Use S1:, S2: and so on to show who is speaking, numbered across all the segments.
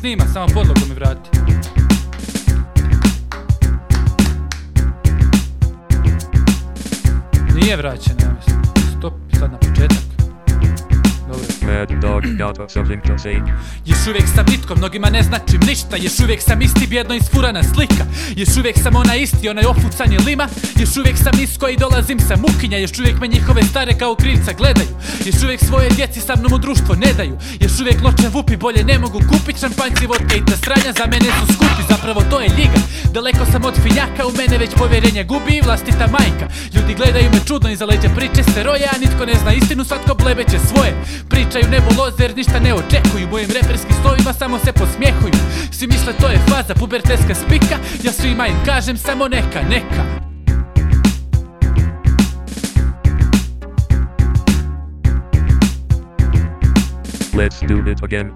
S1: snima, samo podlogu mi vrati. Nije vraćena, ja mislim. Stop, sad na početak. Još uvijek sam nitko, mnogima ne značim ništa. Još uvijek sam isti bjedno isfurana slika. Još uvijek sam ona isti, onaj ofucanje lima. Još uvijek sam nisko i dolazim sa mukinja. Još uvijek me njihove stare kao krivca gledaju. Još uvijek svoje djeci sa mnom u društvo ne daju. Još uvijek noće vupi bolje ne mogu kupit Šampanjci, vodka i ta stranja za mene su skupi. Zapravo to je ljiga. Daleko sam od finjaka, u mene već povjerenje gubi i vlastita majka. Ljudi gledaju me čudno iza leđa priče se roje A nitko ne zna istinu, svatko blebeće svoje Pričaju nebuloze jer ništa ne očekuju. Mojim reperskim slovima samo se posmjehuju. Svi misle to je faza, pubertetska spika. Ja svima im kažem samo neka, neka.
S2: Let's do it again.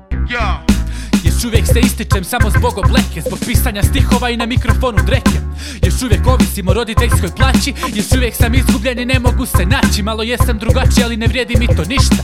S1: Još uvijek se ističem samo zbog obleke Zbog pisanja stihova i na mikrofonu dreke. Još uvijek ovisim o roditeljskoj plaći Još uvijek sam izgubljen i ne mogu se naći. Malo jesam drugačiji ali ne vrijedi mi to ništa.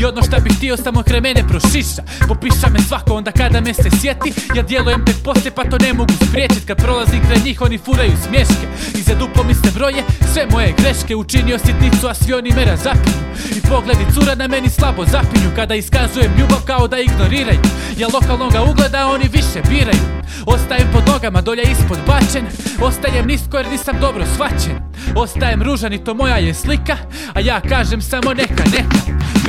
S1: I ono šta bih htio samo kraj mene prošiša. Popiša me svako onda kada me se sjeti. Ja djelujem tek poslije pa to ne mogu spriječit. Kad prolazim kraj njih oni furaju smješke. I za duplo mi se broje sve moje greške. Učinio sitnicu a svi oni me razapinju. I pogledi cura na meni slabo zapinju. Kada iskazujem ljubav kao da ignoriraju Ja lokalnoga ugleda oni više biraju? Ostajem pod nogama dolje ispod bačen. Ostajem nisko jer nisam dobro shvaćen. Ostajem ružan i to moja je slika A ja kažem samo neka neka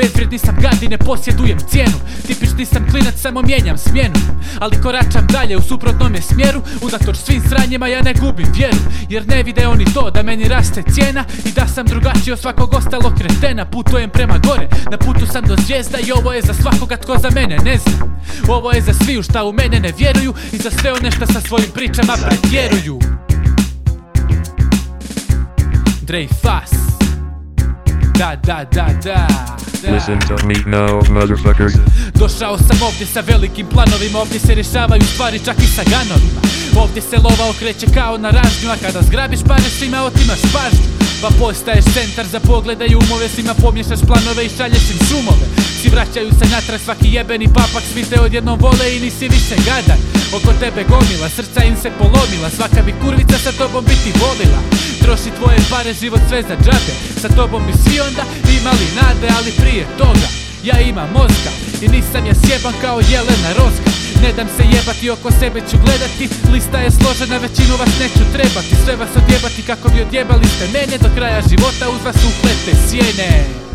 S1: Bezvrijedni sam gad ne posjedujem cijenu. Tipični sam klinac, samo mijenjam smjenu. Ali koračam dalje u suprotnome smjeru. Unatoč svim sranjima ja ne gubim vjeru. Jer ne vide oni to da meni raste cijena I da sam drugačiji od svakog ostalog kretena. Putujem prema gore, na putu sam do zvijezda I ovo je za svakoga tko za mene ne zna. Ovo je za sviju šta u mene ne vjeruju I za sve one šta sa svojim pričama pretjeruju. Dre Fas. Da, da, da, da, da.
S2: Listen to me now, motherfuckers.
S1: Došao sam ovdje sa velikim planovima Ovdje se rješavaju stvari čak i sa ganovima Ovdje se lova okreće kao na ražnju A kada zgrabiš pare svima otimaš pažnju Pa postaješ centar za poglede i umove Svima pomješaš planove i šalješ im šumove. Svi vraćaju se natrag svaki jebeni papak Svi te odjednom vole i nisi više gadan. Oko tebe gomila, srca im se polomila Svaka bi kurvica sa tobom biti volila. Troši tvoje pare, život sve za džabe Sa tobom bi svi onda imali nade Ali prije toga ja imam mozga I nisam ja sjeban kao jelena roska. Ne dam se jebati, oko sebe ću gledati. Lista je složena, većinu vas neću trebati. Sve vas odjebati kako bi odjebali ste mene. Do kraja života uz vas uplete sjene